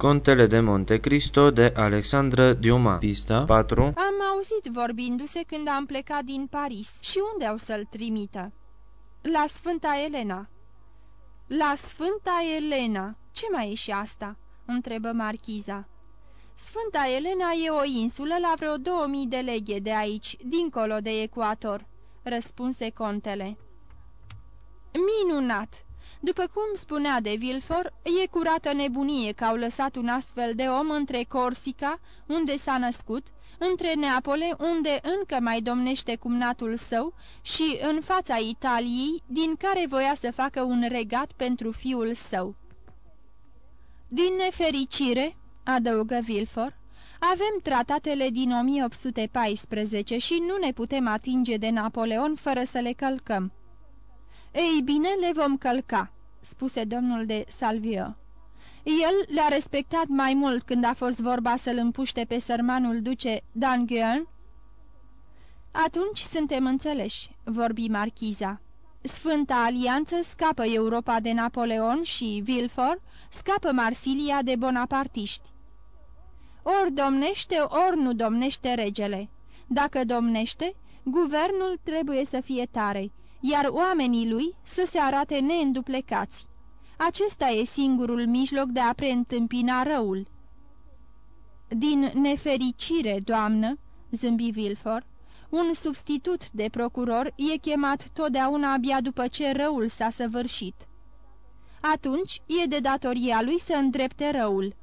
Contele de Monte Cristo de Alexandra Diuma Pista 4 Am auzit vorbindu-se când am plecat din Paris. Și unde au să-l trimită? La Sfânta Elena. La Sfânta Elena. Ce mai e și asta?" întrebă marchiza. Sfânta Elena e o insulă la vreo 2000 de leghe de aici, dincolo de ecuator," răspunse contele. Minunat! După cum spunea de Vilfor, e curată nebunie că au lăsat un astfel de om între Corsica, unde s-a născut, între Neapole, unde încă mai domnește cumnatul său, și în fața Italiei, din care voia să facă un regat pentru fiul său. Din nefericire, adăugă Vilfor, avem tratatele din 1814 și nu ne putem atinge de Napoleon fără să le călcăm. Ei bine, le vom călca," spuse domnul de Salvio. El le-a respectat mai mult când a fost vorba să-l împuște pe sărmanul duce d'Anguien. Atunci suntem înțeleși," vorbi marchiza. Sfânta Alianță scapă Europa de Napoleon și Villefort scapă Marsilia de bonapartiști. Ori domnește, ori nu domnește regele. Dacă domnește, guvernul trebuie să fie tare, iar oamenii lui să se arate neînduplecați. Acesta e singurul mijloc de a preîntâmpina răul. Din nefericire, doamnă, zâmbi Vilfor, un substitut de procuror e chemat totdeauna abia după ce răul s-a săvârșit. Atunci e de datoria lui să îndrepte răul.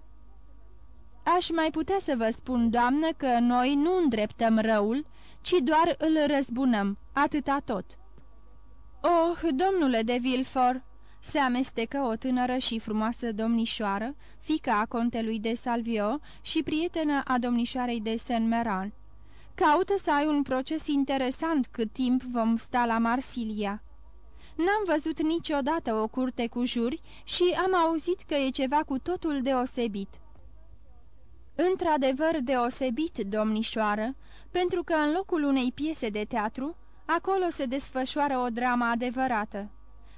Aș mai putea să vă spun, doamnă, că noi nu îndreptăm răul, ci doar îl răzbunăm, atâta tot." Oh, domnule de Vilfort!" se amestecă o tânără și frumoasă domnișoară, fica a contelui de Salvio și prietenă a domnișoarei de Saint-Meran. Caută să ai un proces interesant cât timp vom sta la Marsilia." N-am văzut niciodată o curte cu juri și am auzit că e ceva cu totul deosebit." Într-adevăr deosebit, domnișoară, pentru că în locul unei piese de teatru Acolo se desfășoară o dramă adevărată.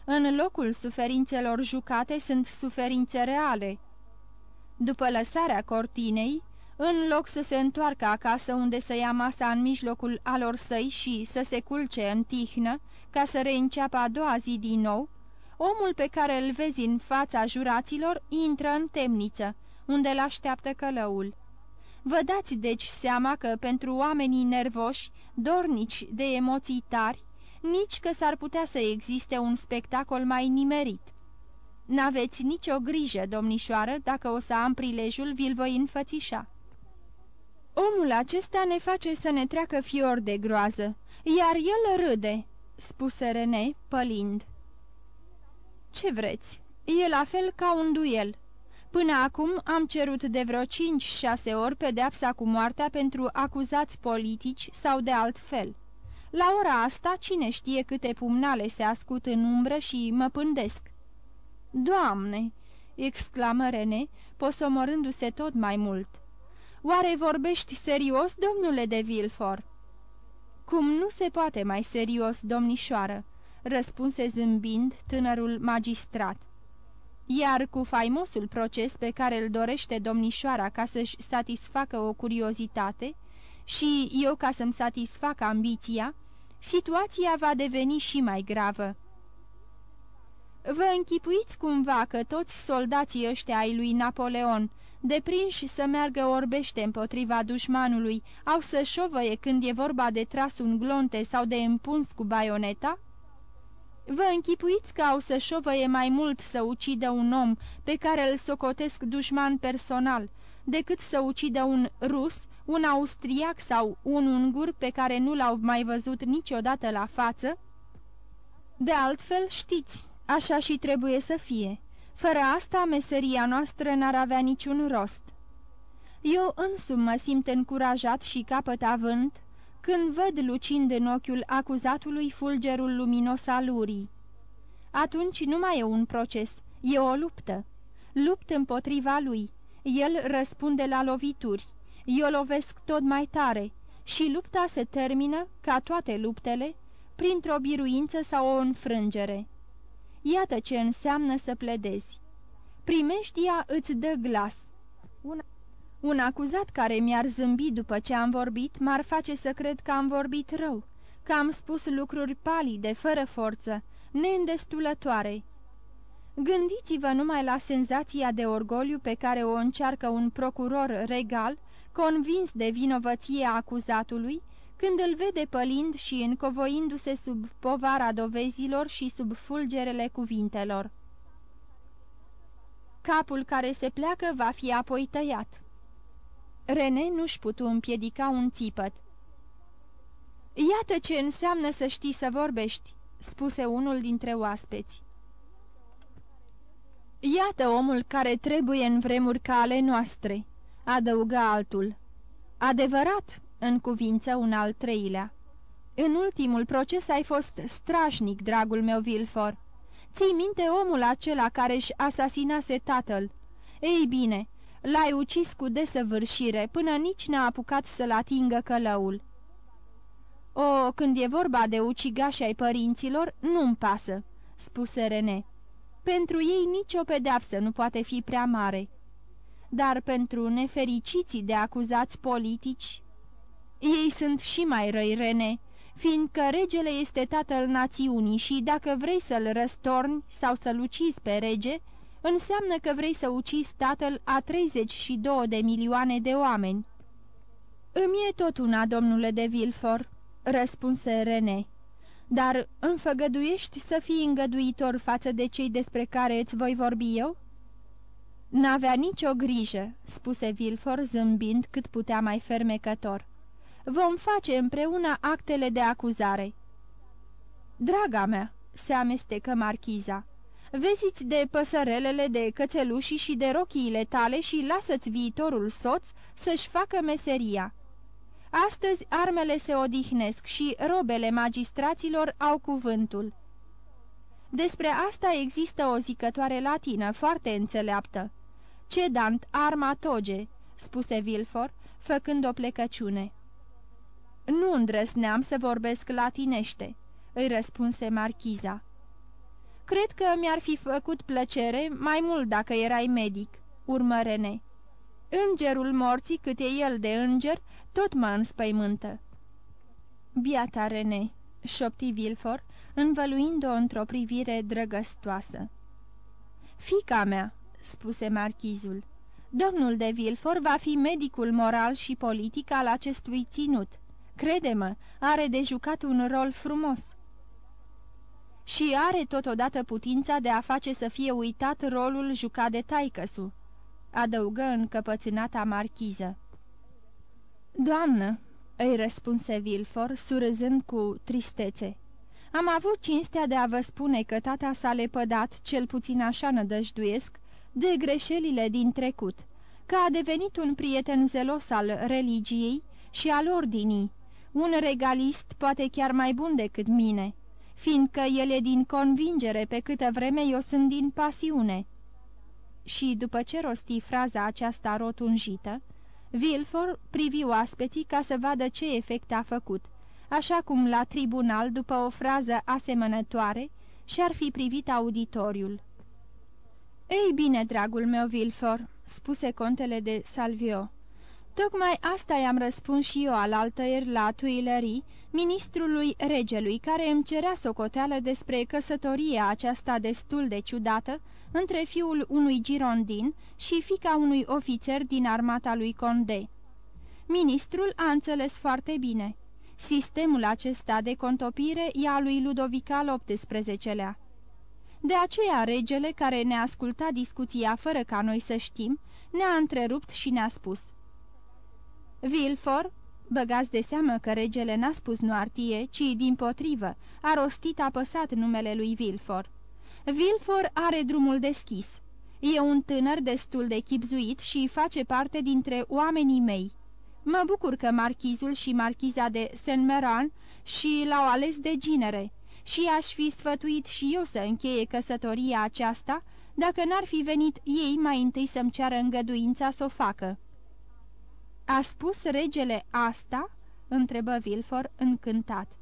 În locul suferințelor jucate sunt suferințe reale. După lăsarea cortinei, în loc să se întoarcă acasă unde să ia masa în mijlocul alor săi și să se culce în tihnă, ca să reînceapă a doua zi din nou, omul pe care îl vezi în fața juraților intră în temniță, unde l-așteaptă călăul. Vă dați deci seama că pentru oamenii nervoși, dornici de emoții tari, nici că s-ar putea să existe un spectacol mai nimerit. N-aveți nicio grijă, domnișoară, dacă o să am prilejul, vi-l voi înfățișa. Omul acesta ne face să ne treacă fior de groază, iar el râde," spuse René, pălind. Ce vreți? E la fel ca un duel." Până acum am cerut de vreo 5-6 ori pedeapsa cu moartea pentru acuzați politici sau de alt fel. La ora asta, cine știe câte pumnale se ascut în umbră și mă pândesc. Doamne!" exclamă Rene, posomorându-se tot mai mult. Oare vorbești serios, domnule de Vilfort?" Cum nu se poate mai serios, domnișoară?" răspunse zâmbind tânărul magistrat iar cu faimosul proces pe care îl dorește domnișoara ca să-și satisfacă o curiozitate și eu ca să-mi satisfac ambiția, situația va deveni și mai gravă. Vă închipuiți cumva că toți soldații ăștia ai lui Napoleon, deprinși să meargă orbește împotriva dușmanului, au să șovăie când e vorba de tras un glonte sau de împuns cu baioneta? Vă închipuiți că au să șovăie mai mult să ucidă un om pe care îl socotesc dușman personal, decât să ucidă un rus, un austriac sau un ungur pe care nu l-au mai văzut niciodată la față? De altfel, știți, așa și trebuie să fie. Fără asta, meseria noastră n-ar avea niciun rost. Eu însumi mă simt încurajat și capăt avânt când văd lucind în ochiul acuzatului fulgerul luminos al urii. Atunci nu mai e un proces, e o luptă. Lupt împotriva lui. El răspunde la lovituri. Eu lovesc tot mai tare și lupta se termină, ca toate luptele, printr-o biruință sau o înfrângere. Iată ce înseamnă să pledezi. Primeștia îți dă glas, Un, un acuzat care mi-ar zâmbi după ce am vorbit, m-ar face să cred că am vorbit rău, că am spus lucruri palide, fără forță, neîndestulătoare. Gândiți-vă numai la senzația de orgoliu pe care o încearcă un procuror regal, convins de vinovăție acuzatului, când îl vede pălind și încovoindu-se sub povara dovezilor și sub fulgerele cuvintelor. Capul care se pleacă va fi apoi tăiat. René nu-și putu împiedica un țipăt. Iată ce înseamnă să știi să vorbești," spuse unul dintre oaspeți. Iată omul care trebuie în vremuri ca ale noastre," adăugă altul. Adevărat," în cuvință un al treilea. În ultimul proces ai fost strașnic, dragul meu Vilfor. Ții minte omul acela care își asasinase tatăl? Ei bine, l-ai ucis cu desăvârșire până nici n-a apucat să-l atingă călăul. O, când e vorba de ucigași ai părinților, nu-mi pasă," spuse Rene. Pentru ei nicio pedeapsă nu poate fi prea mare. Dar pentru nefericiții de acuzați politici, ei sunt și mai răi, Rene, fiindcă regele este tatăl națiunii și dacă vrei să-l răstorni sau să-l ucizi pe rege, înseamnă că vrei să ucizi tatăl a 32 de milioane de oameni. Îmi e tot una, domnule de Vilfor," răspunse Rene. Dar înfăgăduiești să fii îngăduitor față de cei despre care îți voi vorbi eu?" N-avea nicio grijă," spuse Vilfor zâmbind cât putea mai fermecător. Vom face împreună actele de acuzare." Draga mea," se amestecă marchiza, vezi de păsărelele, de cățelușii și de rochiile tale și lasă-ți viitorul soț să-și facă meseria." Astăzi armele se odihnesc și robele magistraților au cuvântul. Despre asta există o zicătoare latină foarte înțeleaptă. Cedant arma toge, spuse Vilfor, făcând o plecăciune. Nu îndrăsneam să vorbesc latinește, îi răspunse marchiza. Cred că mi-ar fi făcut plăcere mai mult dacă erai medic, urmă Rene. Îngerul morții, cât e el de înger, tot mă înspăimântă. Biata Rene, șopti Vilfor, învăluind-o într-o privire drăgăstoasă. Fica mea, spuse marchizul, domnul de Vilfor va fi medicul moral și politic al acestui ținut. Crede-mă, are de jucat un rol frumos. Și are totodată putința de a face să fie uitat rolul jucat de taicăsu, adăugă încăpățânata marchiză. Doamnă, îi răspunse Vilfor, surâzând cu tristețe, am avut cinstea de a vă spune că tata s-a lepădat, cel puțin așa nădăjduiesc, de greșelile din trecut, că a devenit un prieten zelos al religiei și al ordinii, un regalist poate chiar mai bun decât mine, fiindcă el e din convingere pe câtă vreme eu sunt din pasiune." Și după ce rosti fraza aceasta rotunjită, Vilfor privi oaspeții ca să vadă ce efect a făcut, așa cum la tribunal, după o frază asemănătoare, și-ar fi privit auditoriul. Ei bine, dragul meu, Vilfor," spuse contele de Salvio, Tocmai asta i-am răspuns și eu alaltăieri la Tuilerii, ministrului regelui, care îmi cerea socoteală despre căsătoria aceasta destul de ciudată între fiul unui girondin și fica unui ofițer din armata lui Condé. Ministrul a înțeles foarte bine. Sistemul acesta de contopire e a lui Ludovic al XVIII-lea. De aceea regele, care ne-a ascultat discuția fără ca noi să știm, ne-a întrerupt și ne-a spus – Vilfor, băgați de seamă că regele n-a spus Noartie, ci din potrivă, a rostit apăsat numele lui Vilfor. Vilfor are drumul deschis. E un tânăr destul de chipzuit și face parte dintre oamenii mei. Mă bucur că marchizul și marchiza de Saint-Meran și l-au ales de ginere și aș fi sfătuit și eu să încheie căsătoria aceasta dacă n-ar fi venit ei mai întâi să-mi ceară îngăduința să o facă. A spus regele asta?" întrebă Vilfor încântat.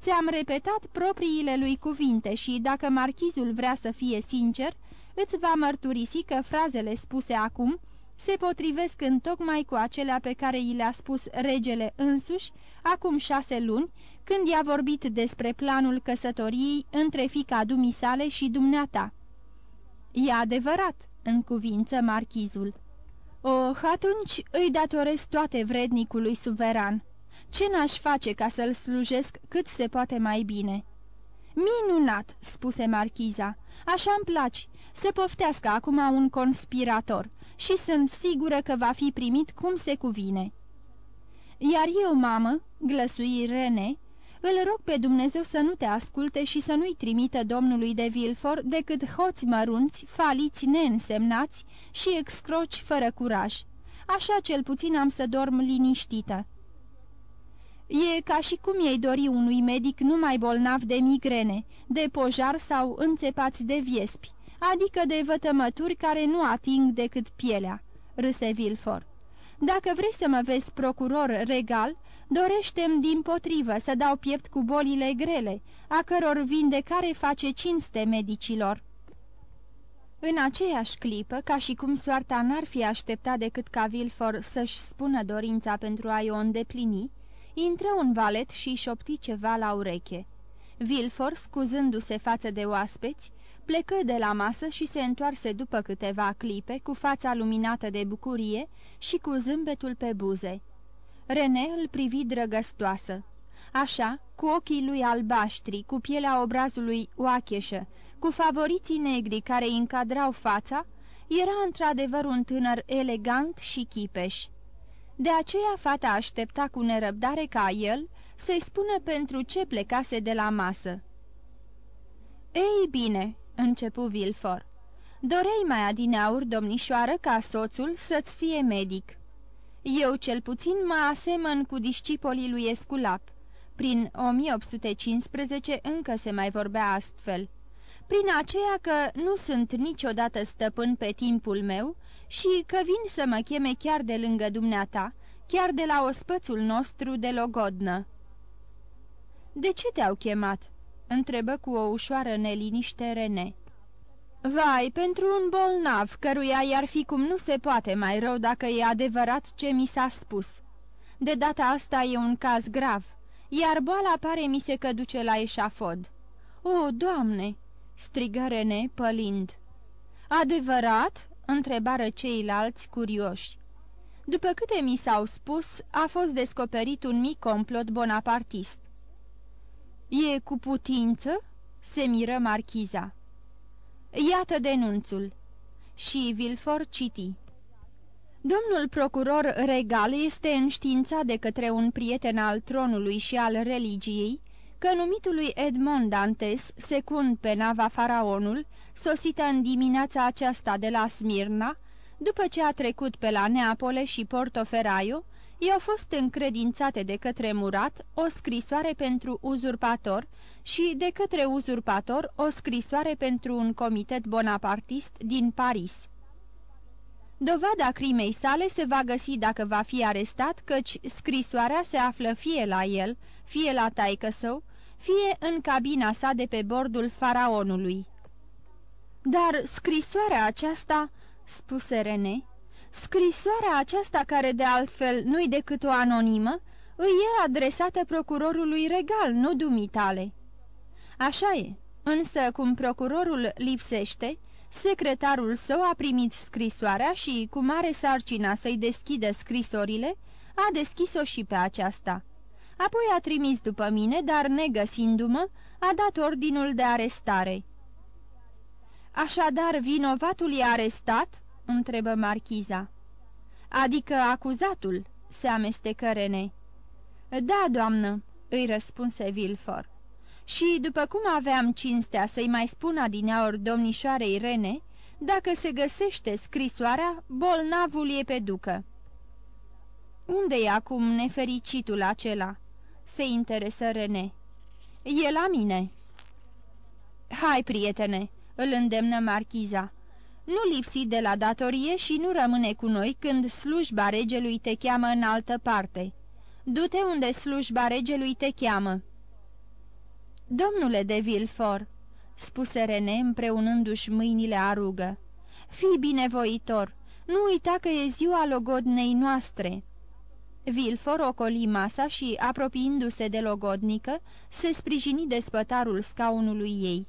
Ți-am repetat propriile lui cuvinte și, dacă marchizul vrea să fie sincer, îți va mărturisi că frazele spuse acum se potrivesc în tocmai cu acelea pe care i le-a spus regele însuși acum șase luni, când i-a vorbit despre planul căsătoriei între fica dumisale și dumneata. E adevărat, în cuvință marchizul. Oh, atunci îi datoresc toate vrednicului suveran. Ce n-aș face ca să-l slujesc cât se poate mai bine?" Minunat!" spuse marchiza. Așa-mi placi. Să poftească acum un conspirator și sunt sigură că va fi primit cum se cuvine." Iar eu, mamă," glăsui Rene, îl rog pe Dumnezeu să nu te asculte și să nu-i trimită domnului de Vilfor decât hoți mărunți, faliți neînsemnați și excroci fără curaj. Așa cel puțin am să dorm liniștită." E ca și cum ei dori unui medic numai bolnav de migrene, de pojar sau înțepați de viespi, adică de vătămături care nu ating decât pielea," râse Vilfor. Dacă vrei să mă vezi procuror regal, dorește-mi din potrivă să dau piept cu bolile grele, a căror vindecare face cinste medicilor." În aceeași clipă, ca și cum soarta n-ar fi așteptat decât ca Vilfor să-și spună dorința pentru a-i o îndeplini, intră un valet și șopti ceva la ureche. Vilfor, scuzându-se față de oaspeți, plecă de la masă și se întoarse după câteva clipe, cu fața luminată de bucurie și cu zâmbetul pe buze. René îl privi drăgăstoasă. Așa, cu ochii lui albaștri, cu pielea obrazului oacheșă, cu favoriții negri care îi încadrau fața, era într-adevăr un tânăr elegant și chipeș. De aceea fata aștepta cu nerăbdare ca el să-i spună pentru ce plecase de la masă. Ei bine," începu Vilfor, dorei mai adineaur, domnișoară, ca soțul să-ți fie medic. Eu cel puțin mă asemăn cu discipolii lui Esculap. Prin 1815 încă se mai vorbea astfel. Prin aceea că nu sunt niciodată stăpân pe timpul meu și că vin să mă cheme chiar de lângă dumneata, chiar de la ospățul nostru de logodnă. De ce te-au chemat?" întrebă cu o ușoară neliniște Rene. Vai, pentru un bolnav, căruia i-ar fi cum nu se poate mai rău dacă e adevărat ce mi s-a spus. De data asta e un caz grav, iar boala pare mi se că duce la eșafod." O, Doamne!" strigă Rene, pălind. Adevărat?" întrebară ceilalți curioși. După câte mi s-au spus, a fost descoperit un mic complot bonapartist. E cu putință?" se miră marchiza. Iată denunțul." Și Vilfor citi. Domnul procuror regal este înștiințat de către un prieten al tronului și al religiei că numitului Edmond Dantes, secund pe nava Faraonul, sosită în dimineața aceasta de la Smirna, după ce a trecut pe la Neapole și Portoferraio, i-au fost încredințate de către Murat o scrisoare pentru uzurpator și de către uzurpator o scrisoare pentru un comitet bonapartist din Paris. Dovada crimei sale se va găsi dacă va fi arestat, căci scrisoarea se află fie la el, fie la taică său, fie în cabina sa de pe bordul faraonului. Dar scrisoarea aceasta, spuse René, scrisoarea aceasta care de altfel nu-i decât o anonimă, îi e adresată procurorului regal, nu dumitale. Așa e, însă cum procurorul lipsește, secretarul său a primit scrisoarea și, cu mare sarcina să-i deschidă scrisorile, a deschis-o și pe aceasta. Apoi a trimis după mine, dar negăsindu-mă, a dat ordinul de arestare. Așadar, vinovatul e arestat?" întrebă marchiza. Adică acuzatul?" se amestecă Rene. Da, doamnă," îi răspunse Vilfor. Și, după cum aveam cinstea să-i mai spun adineaori domnișoarei Rene, dacă se găsește scrisoarea, bolnavul e pe ducă." Unde e acum nefericitul acela?" se interesă Rene. E la mine." Hai, prietene!" îl îndemnă marchiza. Nu lipsi de la datorie și nu rămâne cu noi când slujba regelui te cheamă în altă parte. Du-te unde slujba regelui te cheamă." Domnule de Vilfor," spuse René împreunându-și mâinile a rugă, fii binevoitor, Nu uita că e ziua logodnei noastre." Vilfor ocoli masa și, apropiindu-se de logodnică, se sprijini de spătarul scaunului ei.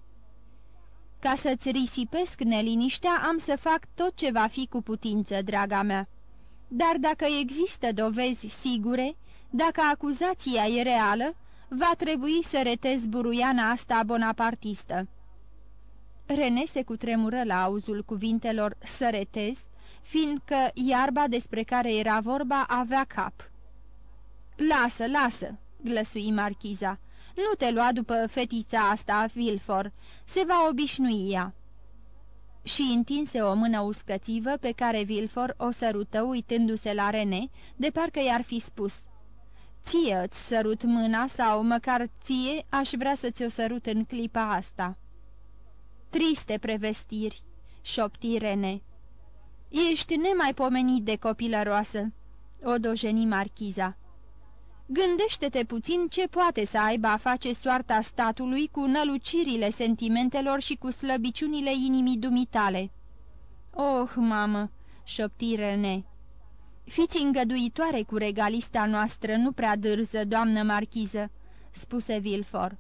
Ca să-ți risipesc neliniștea, am să fac tot ce va fi cu putință, draga mea. Dar dacă există dovezi sigure, dacă acuzația e reală, va trebui să retez buruiana asta bonapartistă." Rene se cutremură la auzul cuvintelor să retez, fiindcă iarba despre care era vorba avea cap. Lasă, lasă!" glăsui marchiza. Nu te lua după fetița asta, Vilfor. Se va obișnui ea." Și întinse o mână uscățivă pe care Vilfor o sărută uitându-se la Rene, de parcă i-ar fi spus Ție îți sărut mâna sau măcar ție aș vrea să ți-o sărut în clipa asta." Triste prevestiri," șopti Rene. Ești nemaipomenit de copilăroasă," o dojeni marchiza. Gândește-te puțin ce poate să aibă a face soarta statului cu nălucirile sentimentelor și cu slăbiciunile inimii dumitale." Oh, mamă!" șopti Rene. Fiți îngăduitoare cu regalista noastră, nu prea dârză, doamnă marchiză," spuse Vilfor.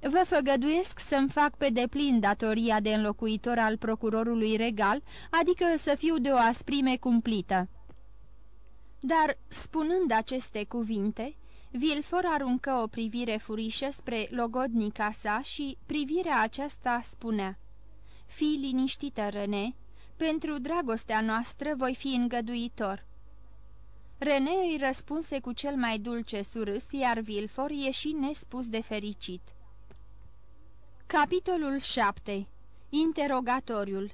Vă făgăduiesc să-mi fac pe deplin datoria de înlocuitor al procurorului regal, adică să fiu de o asprime cumplită." Dar, spunând aceste cuvinte, Vilfor aruncă o privire furișă spre logodnica sa și privirea aceasta spunea Fii liniștită, Rene, pentru dragostea noastră voi fi îngăduitor." Rene îi răspunse cu cel mai dulce surâs, iar Vilfor ieși nespus de fericit. Capitolul 7. Interogatoriul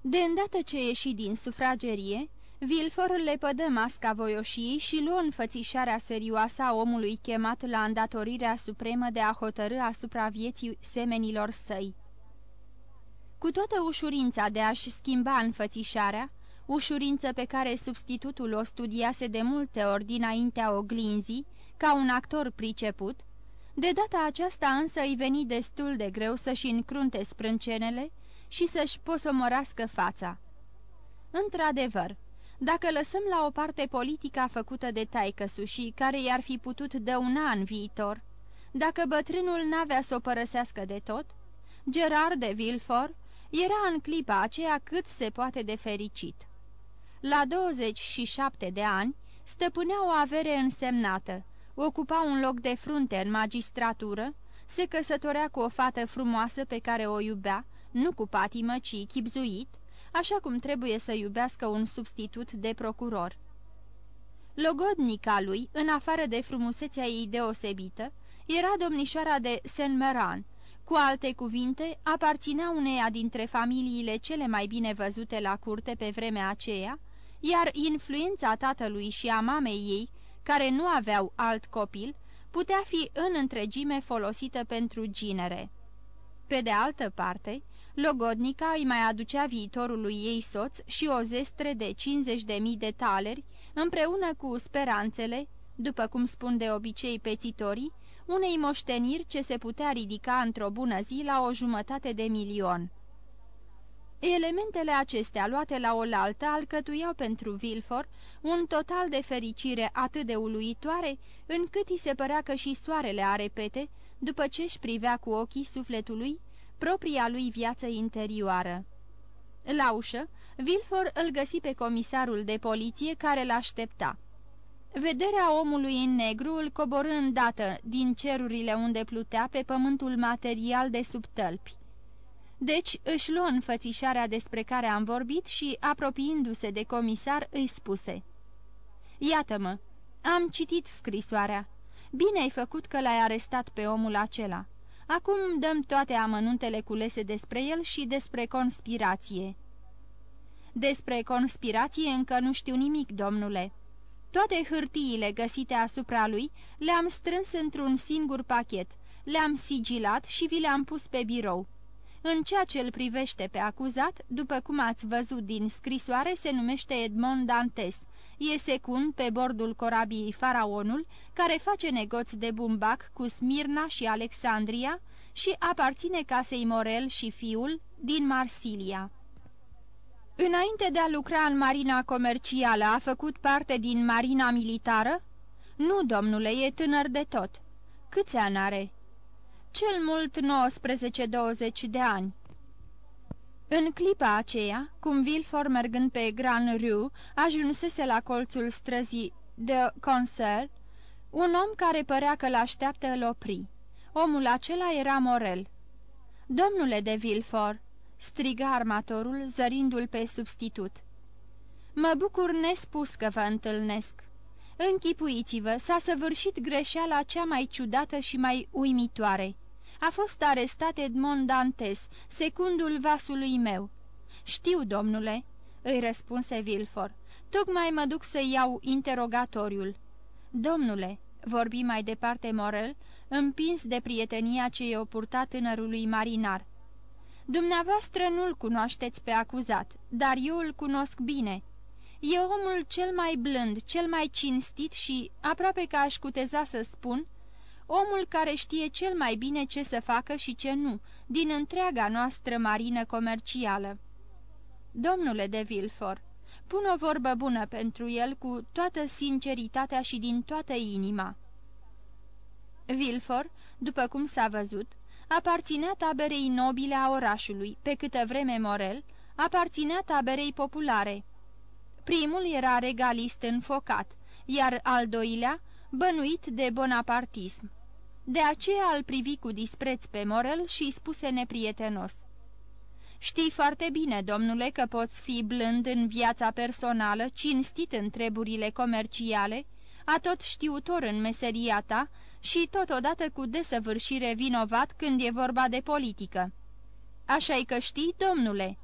De îndată ce ieși din sufragerie, Vilfor le pădă masca voioșiei și luă înfățișarea serioasă a omului chemat la îndatorirea supremă de a hotărâ asupra vieții semenilor săi. Cu toată ușurința de a-și schimba înfățișarea, ușurință pe care substitutul o studiase de multe ori dinaintea oglinzii, ca un actor priceput, de data aceasta însă îi veni destul de greu să-și încrunte sprâncenele și să-și posomorască fața. Într-adevăr, dacă lăsăm la o parte politica făcută de taicăsu și care i-ar fi putut dăuna în viitor, dacă bătrânul n-avea să o părăsească de tot, Gerard de Villefort era în clipa aceea cât se poate de fericit. La 27 de ani stăpânea o avere însemnată, ocupa un loc de frunte în magistratură, se căsătorea cu o fată frumoasă pe care o iubea, nu cu patimă, ci chipzuit, așa cum trebuie să iubească un substitut de procuror. Logodnica lui, în afară de frumusețea ei deosebită, era domnișoara de Saint-Meran, cu alte cuvinte, aparținea uneia dintre familiile cele mai bine văzute la curte pe vremea aceea, iar influența tatălui și a mamei ei, care nu aveau alt copil, putea fi în întregime folosită pentru ginere. Pe de altă parte, Logodnica îi mai aducea viitorului ei soț și o zestre de 50.000 de taleri, împreună cu speranțele, după cum spun de obicei pețitorii, unei moșteniri ce se putea ridica într-o bună zi la o jumătate de milion. Elementele acestea luate la oaltă alcătuiau pentru Vilfor un total de fericire atât de uluitoare, încât îi se părea că și soarele are pete, după ce își privea cu ochii sufletului propria lui viață interioară. La ușă, Vilfor îl găsi pe comisarul de poliție care l-aștepta. Vederea omului în negru îl coborâ îndată din cerurile unde plutea pe pământul material de sub tălpi. Deci își luă înfățișarea despre care am vorbit și, apropiindu-se de comisar, îi spuse Iată-mă, am citit scrisoarea. Bine ai făcut că l-ai arestat pe omul acela. Acum dăm toate amănuntele culese despre el și despre conspirație." Despre conspirație încă nu știu nimic, domnule." Toate hârtiile găsite asupra lui le-am strâns într-un singur pachet, le-am sigilat și vi le-am pus pe birou. În ceea ce îl privește pe acuzat, după cum ați văzut din scrisoare, se numește Edmond Dantes. E secund pe bordul corabiei Faraonul, care face negoți de bumbac cu Smirna și Alexandria și aparține casei Morel și fiul din Marsilia. Înainte de a lucra în marina comercială, a făcut parte din marina militară? Nu, domnule, e tânăr de tot. Câți ani are? Cel mult 19-20 de ani. În clipa aceea, cum Vilfor mergând pe Grand Rue, ajunsese la colțul străzii de Concert, un om care părea că l-așteaptă îl opri. Omul acela era Morel. Domnule de Vilfor, striga armatorul, zărindu-l pe substitut. Mă bucur nespus că vă întâlnesc. Închipuiți-vă, s-a săvârșit greșeala cea mai ciudată și mai uimitoare. A fost arestat Edmond Dantes, secundul vasului meu. Știu, domnule," îi răspunse Vilfor. Tocmai mă duc să iau interogatoriul." Domnule," vorbi mai departe Morel, împins de prietenia ce i-o purta tânărului marinar. Dumneavoastră nu-l cunoașteți pe acuzat, dar eu îl cunosc bine. E omul cel mai blând, cel mai cinstit și, aproape că aș cuteza să spun, omul care știe cel mai bine ce să facă și ce nu, din întreaga noastră marină comercială. Domnule de Vilfor, pun o vorbă bună pentru el cu toată sinceritatea și din toată inima. Vilfor, după cum s-a văzut, aparținea taberei nobile a orașului, pe câtă vreme Morel aparținea taberei populare. Primul era regalist înfocat, iar al doilea bănuit de bonapartism. De aceea îl privi cu dispreț pe Morel și îi spuse neprietenos. Știi foarte bine, domnule, că poți fi blând în viața personală, cinstit în treburile comerciale, atot știutor în meseria ta și totodată cu desăvârșire vinovat când e vorba de politică. Așa-i că știi, domnule?"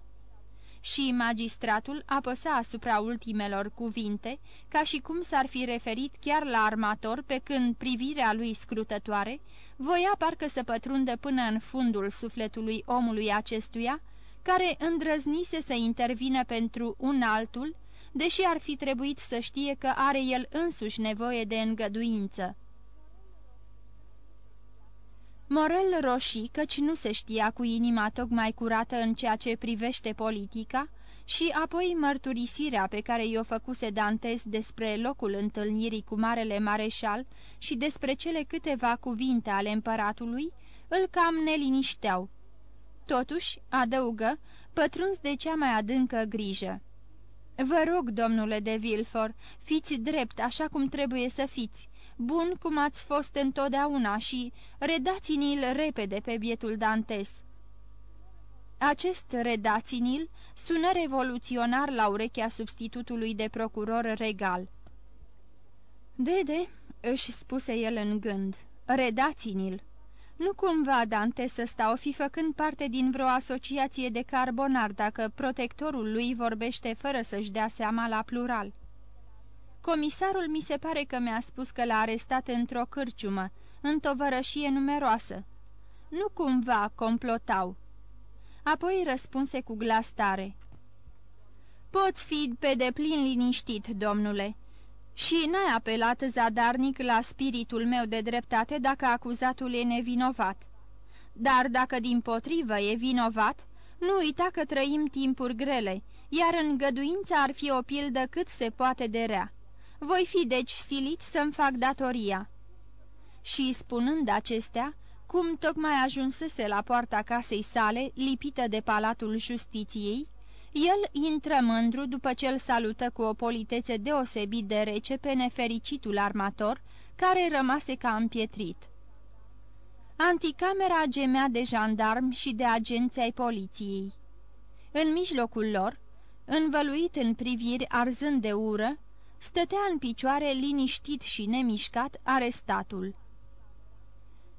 Și magistratul apăsa asupra ultimelor cuvinte, ca și cum s-ar fi referit chiar la armator, pe când privirea lui scrutătoare voia parcă să pătrundă până în fundul sufletului omului acestuia, care îndrăznise să intervină pentru un altul, deși ar fi trebuit să știe că are el însuși nevoie de îngăduință. Morel roșii, căci nu se știa cu inima tocmai curată în ceea ce privește politica, și apoi mărturisirea pe care i-o făcuse Dantes despre locul întâlnirii cu Marele Mareșal și despre cele câteva cuvinte ale împăratului, îl cam nelinișteau. Totuși, adăugă, pătruns de cea mai adâncă grijă. Vă rog, domnule de Vilfor, fiți drept așa cum trebuie să fiți bun cum ați fost întotdeauna și redați-ni-l repede pe bietul Dantes." Acest redați-ni-l sună revoluționar la urechea substitutului de procuror regal. Dede, își spuse el în gând, redați-ni-l. Nu cumva Dante să sta o fi făcând parte din vreo asociație de carbonar dacă protectorul lui vorbește fără să-și dea seama la plural. Comisarul mi se pare că mi-a spus că l-a arestat într-o cârciumă, în tovărășie numeroasă. Nu cumva complotau. Apoi răspunse cu glas tare. Poți fi pe deplin liniștit, domnule, și n-ai apelat zadarnic la spiritul meu de dreptate dacă acuzatul e nevinovat. Dar dacă din potrivă e vinovat, nu uita că trăim timpuri grele, iar îngăduința ar fi o pildă cât se poate de rea. Voi fi deci silit să-mi fac datoria." Și spunând acestea, cum tocmai ajunsese la poarta casei sale, lipită de Palatul Justiției, el intră mândru după ce îl salută cu o politețe deosebit de rece pe nefericitul armator, care rămase ca împietrit. Anticamera gemea de jandarmi și de agenți ai poliției. În mijlocul lor, învăluit în priviri arzând de ură, stătea în picioare liniștit și nemișcat arestatul.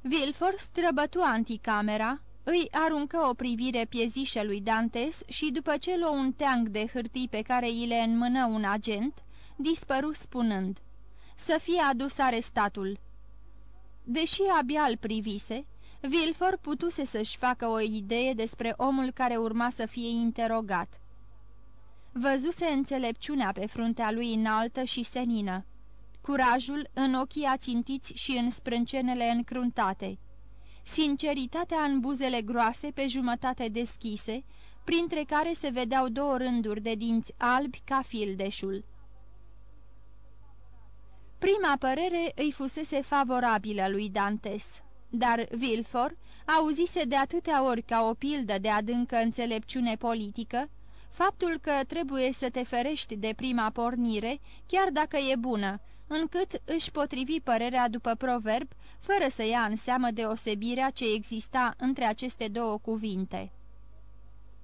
Vilfor străbătu anticamera, îi aruncă o privire piezișă lui Dantes și după ce luă un teanc de hârtii pe care îi le înmână un agent, dispăru spunând, să fie adus arestatul. Deși abia îl privise, Vilfor putuse să-și facă o idee despre omul care urma să fie interogat. Văzuse înțelepciunea pe fruntea lui înaltă și senină, curajul în ochii ațintiți și în sprâncenele încruntate, sinceritatea în buzele groase pe jumătate deschise, printre care se vedeau două rânduri de dinți albi ca fildeșul. Prima părere îi fusese favorabilă lui Dantes, dar Vilfor auzise de atâtea ori ca o pildă de adâncă înțelepciune politică, faptul că trebuie să te ferești de prima pornire, chiar dacă e bună, încât își potrivi părerea după proverb, fără să ia în seamă deosebirea ce exista între aceste două cuvinte.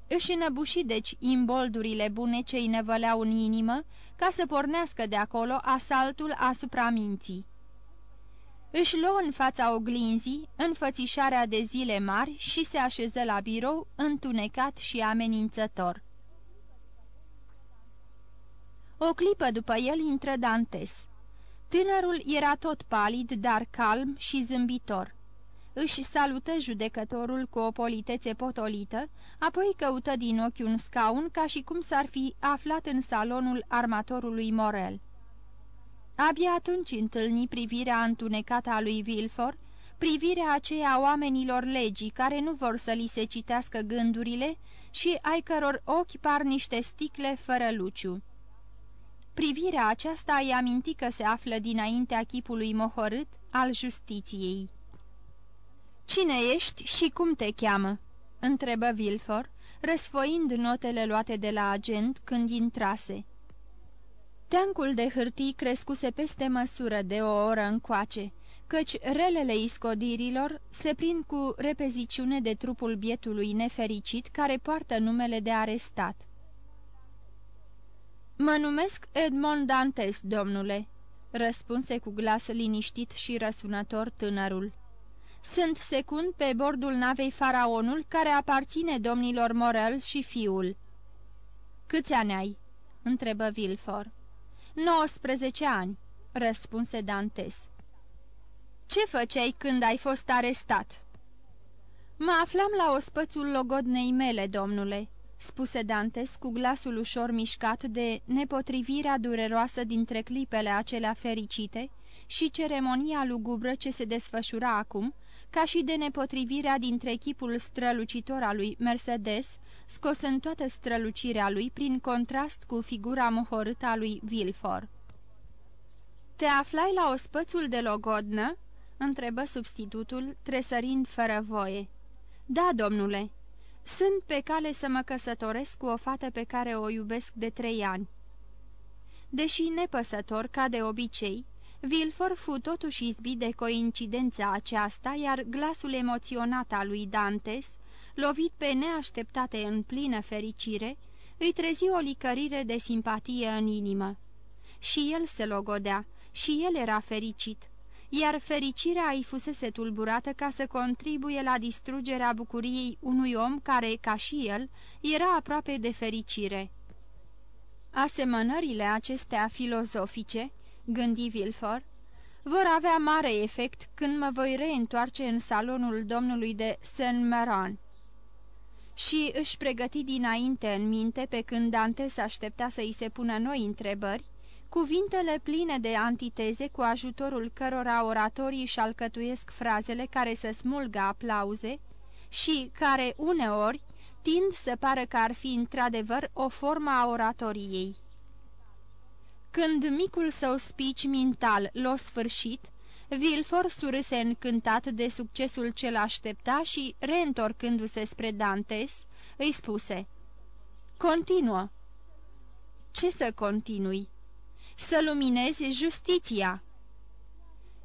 Își înăbuși deci imboldurile bune ce îi nevăleau în inimă, ca să pornească de acolo asaltul asupra minții. Își luă în fața oglinzii înfățișarea de zile mari și se așeză la birou, întunecat și amenințător. O clipă după el intră Dantes. Tânărul era tot palid, dar calm și zâmbitor. Își salută judecătorul cu o politețe potolită, apoi căută din ochi un scaun ca și cum s-ar fi aflat în salonul armatorului Morel. Abia atunci întâlni privirea întunecată a lui Vilfor, privirea aceea oamenilor legii care nu vor să li se citească gândurile și ai căror ochi par niște sticle fără luciu. Privirea aceasta îi aminti că se află dinaintea chipului mohorât al justiției. Cine ești și cum te cheamă?" întrebă Vilfor, răsfoind notele luate de la agent când intrase. Teancul de hârtii crescuse peste măsură de o oră încoace, căci relele iscodirilor se prind cu repeziciune de trupul bietului nefericit care poartă numele de arestat. Mă numesc Edmond Dantes, domnule," răspunse cu glas liniștit și răsunător tânărul. Sunt secund pe bordul navei Faraonul, care aparține domnilor Morel și fiul." Câți ani ai?" întrebă Vilfor. 19 ani," răspunse Dantes. Ce făceai când ai fost arestat?" Mă aflam la ospățul logodnei mele, domnule," spuse Dantes cu glasul ușor mișcat de nepotrivirea dureroasă dintre clipele acelea fericite și ceremonia lugubră ce se desfășura acum, ca și de nepotrivirea dintre echipul strălucitor al lui Mercedes, scos în toată strălucirea lui prin contrast cu figura mohorâtă a lui Vilfor. Te aflai la ospățul de logodnă?" întrebă substitutul, tresărind fără voie. Da, domnule." Sunt pe cale să mă căsătoresc cu o fată pe care o iubesc de trei ani." Deși nepăsător, ca de obicei, Vilfor fu totuși izbit de coincidența aceasta, iar glasul emoționat al lui Dantes, lovit pe neașteptate în plină fericire, îi trezi o licărire de simpatie în inimă. Și el se logodea, și el era fericit, iar fericirea îi fusese tulburată ca să contribuie la distrugerea bucuriei unui om care, ca și el, era aproape de fericire. Asemănările acestea filozofice, gândi Vilfor, vor avea mare efect când mă voi reîntoarce în salonul domnului de Saint-Meran. Și își pregăti dinainte în minte, pe când Dante s aștepta să îi se pună noi întrebări, Cuvintele pline de antiteze cu ajutorul cărora oratorii își alcătuiesc frazele care să smulgă aplauze și care, uneori, tind să pară că ar fi într-adevăr o formă a oratoriei. Când micul său spici mental l-a sfârșit, Vilfor surâse încântat de succesul ce l-aștepta și, reîntorcându-se spre Dantes, îi spuse Continuă!" Ce să continui?" Să luminezi justiția."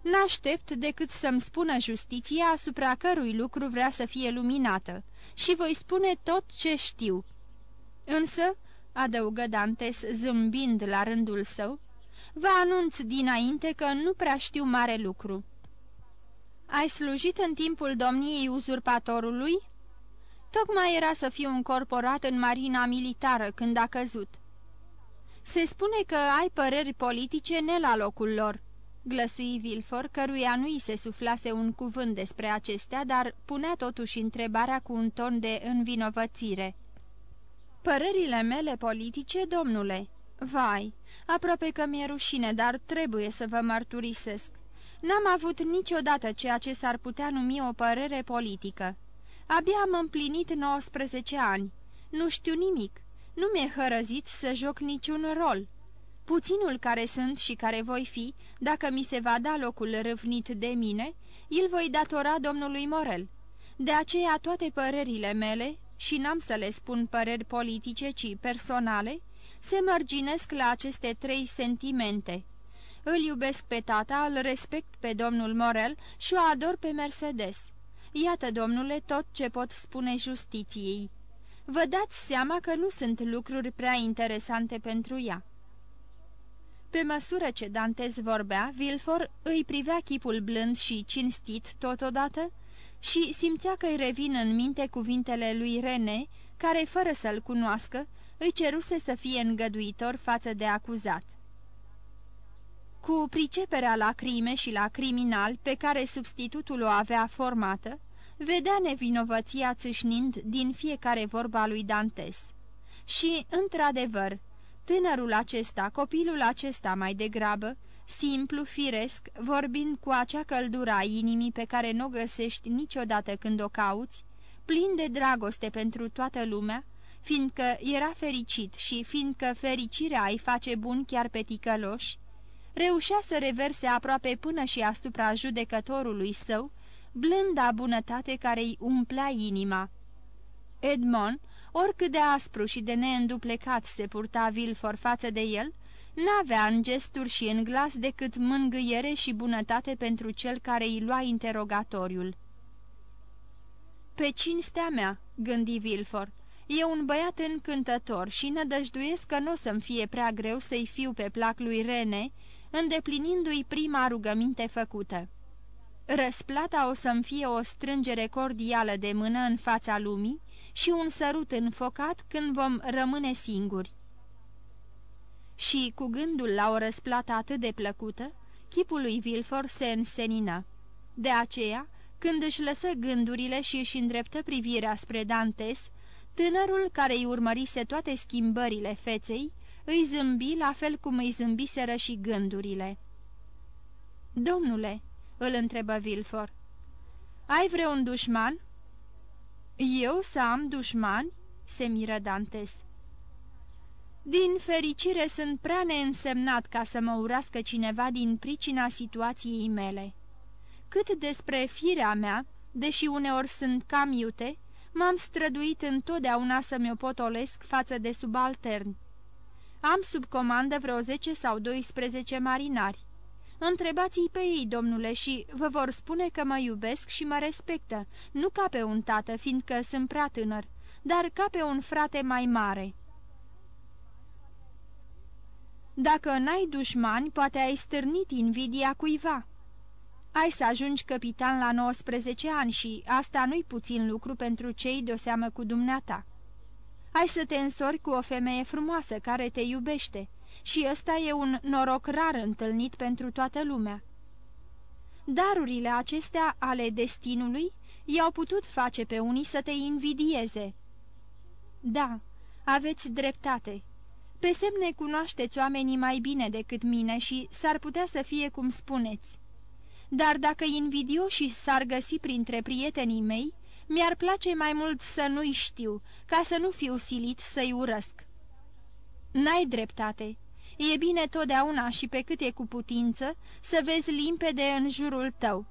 N-aștept decât să-mi spună justiția asupra cărui lucru vrea să fie luminată și voi spune tot ce știu." Însă," adăugă Dantes zâmbind la rândul său, vă anunț dinainte că nu prea știu mare lucru." Ai slujit în timpul domniei uzurpatorului?" Tocmai era să fiu încorporat în marina militară când a căzut." Se spune că ai păreri politice ne la locul lor." Glăsui Vilfor, căruia nu i se suflase un cuvânt despre acestea, dar punea totuși întrebarea cu un ton de învinovățire. Părerile mele politice, domnule?" Vai, aproape că mi-e rușine, dar trebuie să vă mărturisesc. N-am avut niciodată ceea ce s-ar putea numi o părere politică. Abia am împlinit 19 ani. nu știu nimic. Nu mi-e hărăzit să joc niciun rol. Puținul care sunt și care voi fi, dacă mi se va da locul râvnit de mine, îl voi datora domnului Morel. De aceea toate părerile mele, și n-am să le spun păreri politice, ci personale, se mărginesc la aceste trei sentimente. Îl iubesc pe tata, îl respect pe domnul Morel și o ador pe Mercedes. Iată, domnule, tot ce pot spune justiției. Vă dați seama că nu sunt lucruri prea interesante pentru ea. Pe măsură ce Dantes vorbea, Vilfor îi privea chipul blând și cinstit totodată și simțea că îi revin în minte cuvintele lui René, care, fără să-l cunoască, îi ceruse să fie îngăduitor față de acuzat. Cu priceperea la crime și la criminal pe care substitutul o avea formată, vedea nevinovăția țâșnind din fiecare vorba lui Dantes. Și, într-adevăr, tânărul acesta, copilul acesta mai degrabă, simplu, firesc, vorbind cu acea căldură a inimii pe care nu o găsești niciodată când o cauți, plin de dragoste pentru toată lumea, fiindcă era fericit și fiindcă fericirea îi face bun chiar pe ticăloși, reușea să reverse aproape până și asupra judecătorului său blânda bunătate care îi umplea inima. Edmond, oricât de aspru și de neînduplecat se purta Vilfor față de el, n-avea în gesturi și în glas decât mângâiere și bunătate pentru cel care îi lua interogatoriul. Pe cinstea mea," gândi Vilfor, e un băiat încântător și nădăjduiesc că nu o să-mi fie prea greu să-i fiu pe plac lui Rene, îndeplinindu-i prima rugăminte făcută. Răsplata o să-mi fie o strângere cordială de mână în fața lumii și un sărut înfocat când vom rămâne singuri. Și, cu gândul la o răsplată atât de plăcută, chipul lui Vilfor se însenină. De aceea, când își lăsă gândurile și își îndreptă privirea spre Dantes, tânărul care îi urmărise toate schimbările feței, îi zâmbi la fel cum îi zâmbiseră și gândurile. Domnule," îl întrebă Vilfor, ai vreun dușman?" Eu să am dușmani?" se miră Dantes. Din fericire sunt prea neînsemnat ca să mă urască cineva din pricina situației mele. Cât despre firea mea, deși uneori sunt cam iute, m-am străduit întotdeauna să mi-o potolesc față de subalterni. Am sub comandă vreo 10 sau 12 marinari. Întrebați-i pe ei, domnule, și vă vor spune că mă iubesc și mă respectă, nu ca pe un tată, fiindcă sunt prea tânăr, dar ca pe un frate mai mare." Dacă n-ai dușmani, poate ai stârnit invidia cuiva. Ai să ajungi capitan la 19 ani și asta nu-i puțin lucru pentru cei de-o seamă cu dumneata. Ai să te însori cu o femeie frumoasă care te iubește și ăsta e un noroc rar întâlnit pentru toată lumea. Darurile acestea ale destinului i-au putut face pe unii să te invidieze. Da, aveți dreptate, pe semne cunoașteți oamenii mai bine decât mine și s-ar putea să fie cum spuneți. Dar dacă invidioșii s-ar găsi printre prietenii mei, mi-ar place mai mult să nu-i știu, ca să nu fiu silit să-i urăsc. N-ai dreptate. E bine totdeauna și pe cât e cu putință să vezi limpede în jurul tău.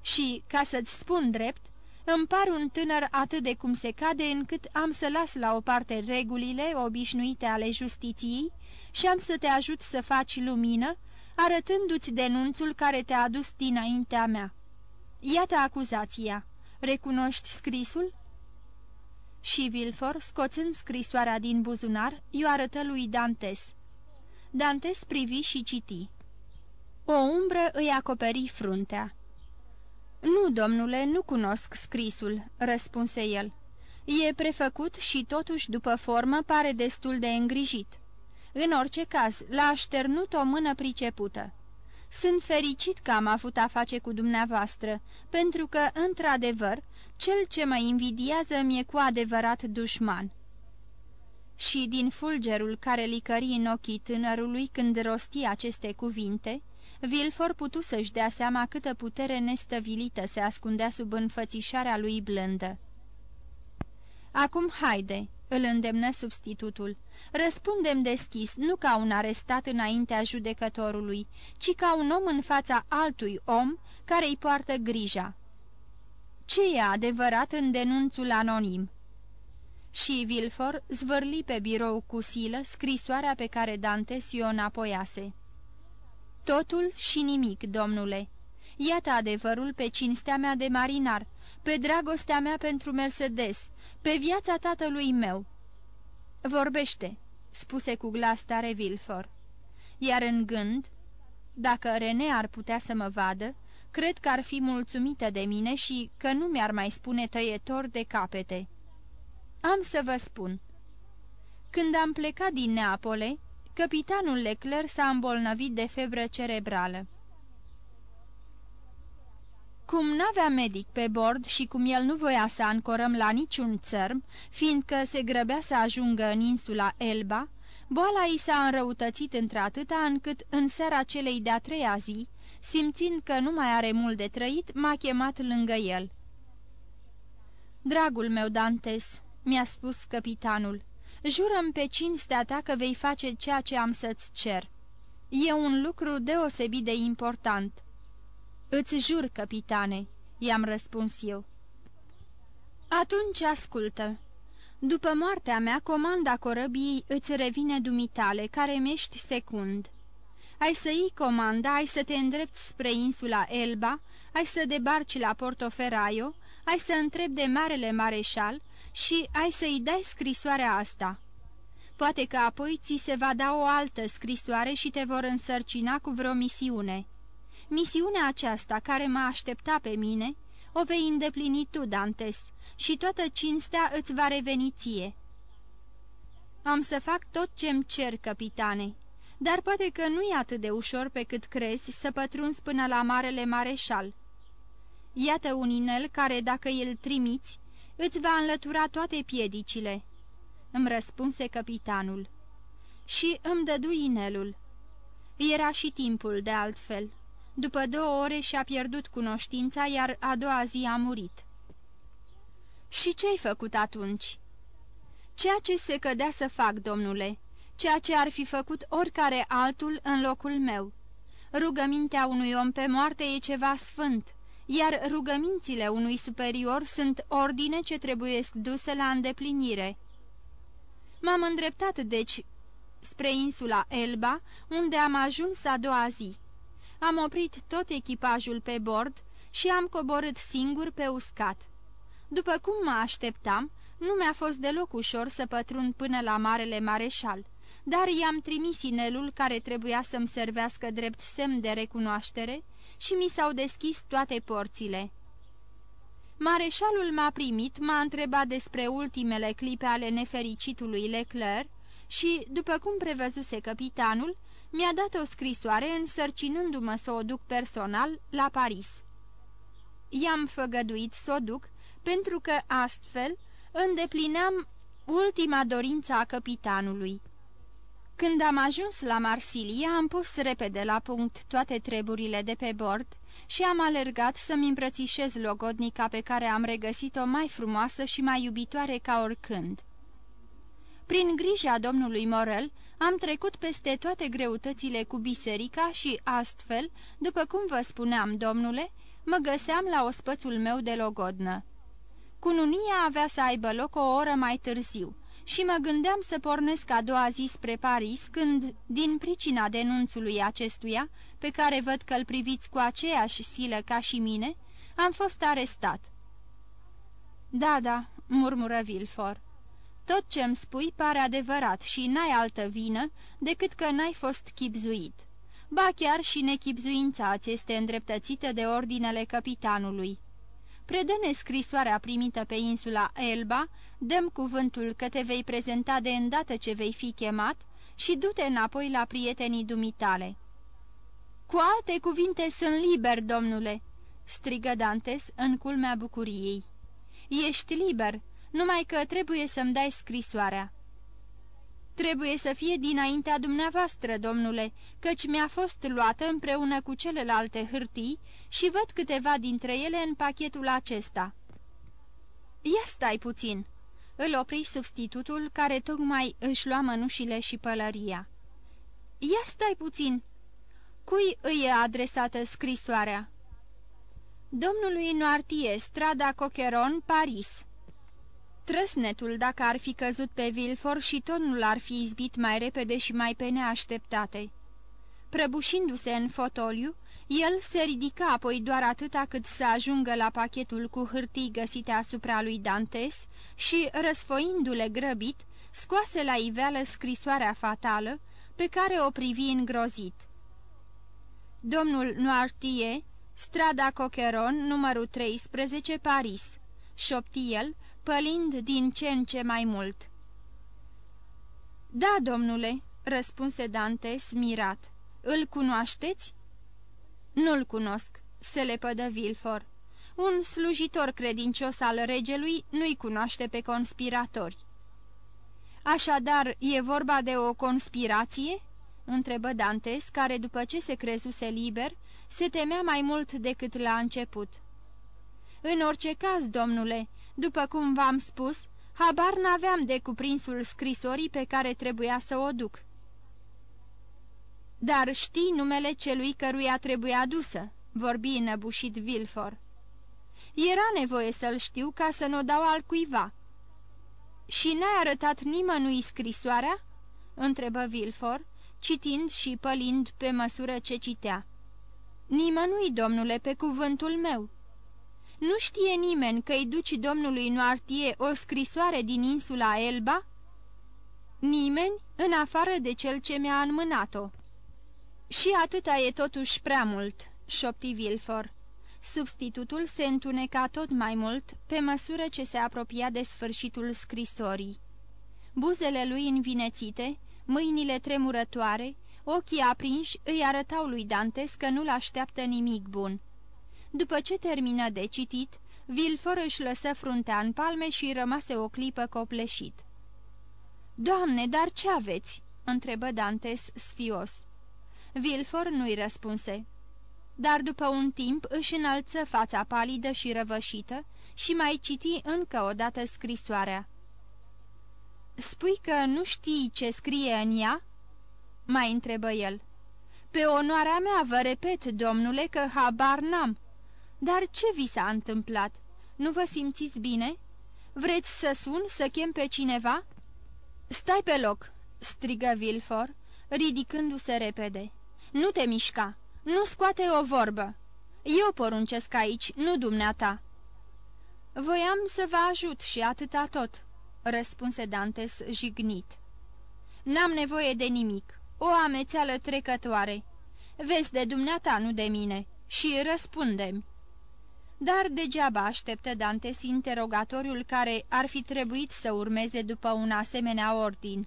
Și, ca să-ți spun drept, îmi par un tânăr atât de cum se cade încât am să las la o parte regulile obișnuite ale justiției și am să te ajut să faci lumină, arătându-ți denunțul care te-a adus dinaintea mea. Iată acuzația. Recunoști scrisul?" Și Vilfor, scoțând scrisoarea din buzunar, i-o arătă lui Dantes. Dantes privi și citi. O umbră îi acoperi fruntea. Nu, domnule, nu cunosc scrisul," răspunse el. E prefăcut și totuși, după formă, pare destul de îngrijit. În orice caz, l-a așternut o mână pricepută. Sunt fericit că am avut a face cu dumneavoastră, pentru că, într-adevăr, cel ce mă invidiază mi-e cu adevărat dușman." Și din fulgerul care licări în ochii tânărului când rosti aceste cuvinte, Vilfor putu să-și dea seama câtă putere nestăvilită se ascundea sub înfățișarea lui blândă. Acum haide," îl îndemnă substitutul. Răspundem deschis, nu ca un arestat înaintea judecătorului, ci ca un om în fața altui om care îi poartă grija. Ce e adevărat în denunțul anonim? Și Vilfor zvârli pe birou cu silă scrisoarea pe care Dante o înapoiase. Totul și nimic, domnule. Iată adevărul pe cinstea mea de marinar, pe dragostea mea pentru Mercedes, pe viața tatălui meu." Vorbește," spuse cu glas tare Vilfor. Iar în gând, dacă Rene ar putea să mă vadă, cred că ar fi mulțumită de mine și că nu mi-ar mai spune tăietor de capete. Am să vă spun. Când am plecat din Neapole, capitanul Leclerc s-a îmbolnăvit de febră cerebrală. Cum n-avea medic pe bord și cum el nu voia să ancorăm la niciun țărm, fiindcă se grăbea să ajungă în insula Elba, boala i s-a înrăutățit într-atâta încât în seara celei de-a treia zi, simțind că nu mai are mult de trăit, m-a chemat lângă el. Dragul meu, Dantes," mi-a spus capitanul, jurăm pe cinstea ta că vei face ceea ce am să-ți cer. E un lucru deosebit de important." Îți jur, capitane," i-am răspuns eu. Atunci ascultă. După moartea mea, comanda corăbiei îți revine dumitale, care mești secund. Ai să iei comanda, ai să te îndrepți spre insula Elba, ai să debarci la Portoferraio, ai să întrebi de Marele Mareșal și ai să-i dai scrisoarea asta. Poate că apoi ți se va da o altă scrisoare și te vor însărcina cu vreo misiune. Misiunea aceasta care mă aștepta pe mine, o vei îndeplini tu, Dantes, și toată cinstea îți va reveni ție. Am să fac tot ce-mi cer, capitane, dar poate că nu e atât de ușor pe cât crezi să pătrunzi până la Marele Mareșal. Iată un inel care, dacă îl trimiți, îți va înlătura toate piedicile." Îmi răspunse capitanul. Și îmi dădu inelul. Era și timpul, de altfel. După două ore și-a pierdut cunoștința, iar a doua zi a murit. Și ce-ai făcut atunci?" Ceea ce se cădea să fac, domnule, ceea ce ar fi făcut oricare altul în locul meu. Rugămintea unui om pe moarte e ceva sfânt, iar rugămințile unui superior sunt ordine ce trebuie duse la îndeplinire. M-am îndreptat, deci, spre insula Elba, unde am ajuns a doua zi. Am oprit tot echipajul pe bord și am coborât singur pe uscat. După cum mă așteptam, nu mi-a fost deloc ușor să pătrund până la Marele Mareșal, dar i-am trimis inelul care trebuia să-mi servească drept semn de recunoaștere și mi s-au deschis toate porțile. Mareșalul m-a primit, m-a întrebat despre ultimele clipe ale nefericitului Leclerc și, după cum prevăzuse capitanul, mi-a dat o scrisoare însărcinându-mă să o duc personal la Paris. I-am făgăduit să o duc pentru că astfel îndeplineam ultima dorință a capitanului. Când am ajuns la Marsilia, am pus repede la punct toate treburile de pe bord și am alergat să-mi îmbrățișez logodnica pe care am regăsit-o mai frumoasă și mai iubitoare ca oricând. Prin grija domnului Morel, am trecut peste toate greutățile cu biserica și, astfel, după cum vă spuneam, domnule, mă găseam la ospățul meu de logodnă. Cununia avea să aibă loc o oră mai târziu și mă gândeam să pornesc a doua zi spre Paris, când, din pricina denunțului acestuia, pe care văd că îl priviți cu aceeași silă ca și mine, am fost arestat. Da, da," murmură Vilfor. Tot ce-mi spui pare adevărat și n-ai altă vină decât că n-ai fost chipzuit. Ba chiar și nechipzuința ți este îndreptățită de ordinele capitanului. Predă-ne scrisoarea primită pe insula Elba, dăm cuvântul că te vei prezenta de îndată ce vei fi chemat și du-te înapoi la prietenii dumitale." Cu alte cuvinte sunt liber, domnule!" strigă Dantes în culmea bucuriei. Ești liber, numai că trebuie să-mi dai scrisoarea." Trebuie să fie dinaintea dumneavoastră, domnule, căci mi-a fost luată împreună cu celelalte hârtii și văd câteva dintre ele în pachetul acesta." Ia stai puțin!" Îl opri substitutul care tocmai își lua mănușile și pălăria. Ia stai puțin! Cui îi e adresată scrisoarea?" Domnului Noartie, strada Cocheron, Paris." Trăsnetul, dacă ar fi căzut pe Vilfor și tonul ar fi izbit mai repede și mai pe neașteptate. Prăbușindu-se în fotoliu, el se ridica apoi doar atâta cât să ajungă la pachetul cu hârtii găsite asupra lui Dantes și, răsfoindu-le grăbit, scoase la iveală scrisoarea fatală, pe care o privi îngrozit. Domnul Noirtier, strada Cocheron, numărul 13, Paris, șopti el, pălind din ce în ce mai mult. Da, domnule," răspunse Dantes, mirat. Îl cunoașteți?" Nu-l cunosc," se lepădă Vilfor. Un slujitor credincios al regelui nu-i cunoaște pe conspiratori." Așadar, e vorba de o conspirație?" întrebă Dantes, care, după ce se crezuse liber, se temea mai mult decât la început. În orice caz, domnule, după cum v-am spus, habar n-aveam de cuprinsul scrisorii pe care trebuia să o duc. Dar știi numele celui căruia trebuia adusă, vorbi înăbușit Vilfor. Era nevoie să-l știu ca să nu dau al cuiva. Și n-ai arătat nimănui scrisoarea?" întrebă Vilfor, citind și pălind pe măsură ce citea. Nimănui, domnule, pe cuvântul meu." Nu știe nimeni că-i duci domnului Noartie o scrisoare din insula Elba?" Nimeni, în afară de cel ce mi-a înmânat-o." Și atâta e totuși prea mult," șopti Vilfor. Substitutul se întuneca tot mai mult pe măsură ce se apropia de sfârșitul scrisorii. Buzele lui învinețite, mâinile tremurătoare, ochii aprinși îi arătau lui Dantes că nu-l așteaptă nimic bun. După ce termină de citit, Vilfor își lăsă fruntea în palme și rămase o clipă copleșit. Doamne, dar ce aveți?" întrebă Dantes sfios. Vilfor nu-i răspunse. Dar după un timp își înălță fața palidă și răvășită și mai citi încă o dată scrisoarea. Spui că nu știi ce scrie în ea?" mai întrebă el. Pe onoarea mea vă repet, domnule, că habar n-am." Dar ce vi s-a întâmplat? Nu vă simțiți bine? Vreți să sun, să chem pe cineva?" Stai pe loc!" strigă Vilfor, ridicându-se repede. Nu te mișca! Nu scoate o vorbă! Eu poruncesc aici, nu dumneata!" Voiam să vă ajut și atâta tot," răspunse Dantes jignit. N-am nevoie de nimic, o amețeală trecătoare. Vezi de dumneata, nu de mine, și răspundem." Dar degeaba așteptă Dantes interogatoriul care ar fi trebuit să urmeze după un asemenea ordin.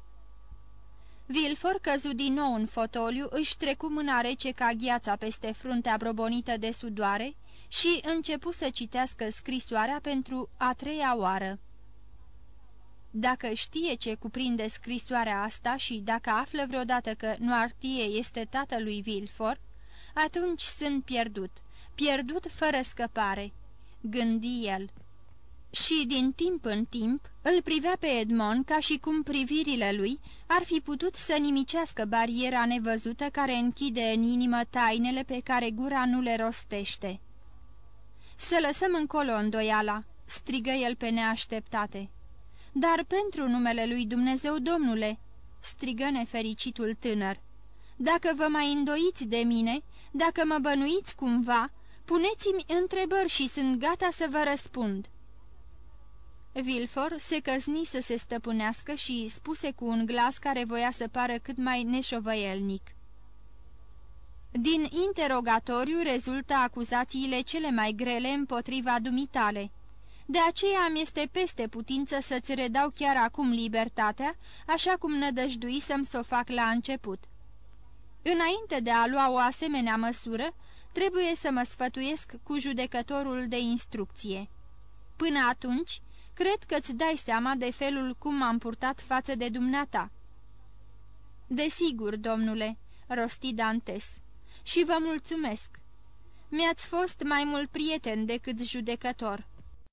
Vilfor căzu din nou în fotoliu, își trecu mâna rece ca gheața peste fruntea brobonită de sudoare și începu să citească scrisoarea pentru a treia oară. Dacă știe ce cuprinde scrisoarea asta și dacă află vreodată că Noartie este tatălui Vilfor, atunci sunt pierdut, pierdut fără scăpare, gândi el și din timp în timp îl privea pe Edmond ca și cum privirile lui ar fi putut să nimicească bariera nevăzută care închide în inimă tainele pe care gura nu le rostește. Să lăsăm încolo îndoiala," strigă el pe neașteptate. Dar pentru numele lui Dumnezeu, domnule," strigă nefericitul tânăr, dacă vă mai îndoiți de mine, dacă mă bănuiți cumva, puneți-mi întrebări și sunt gata să vă răspund." Vilfor se căzni să se stăpânească și spuse cu un glas care voia să pară cât mai neșovăielnic. Din interogatoriu rezultă acuzațiile cele mai grele împotriva dumitale. De aceea mi este peste putință să-ți redau chiar acum libertatea, așa cum nădăjdui să-mi s-o fac la început. Înainte de a lua o asemenea măsură, trebuie să mă sfătuiesc cu judecătorul de instrucție. Până atunci, Cred că-ți dai seama de felul cum m-am purtat față de dumneata." Desigur, domnule," rosti Dantes, și vă mulțumesc. Mi-ați fost mai mult prieten decât judecător."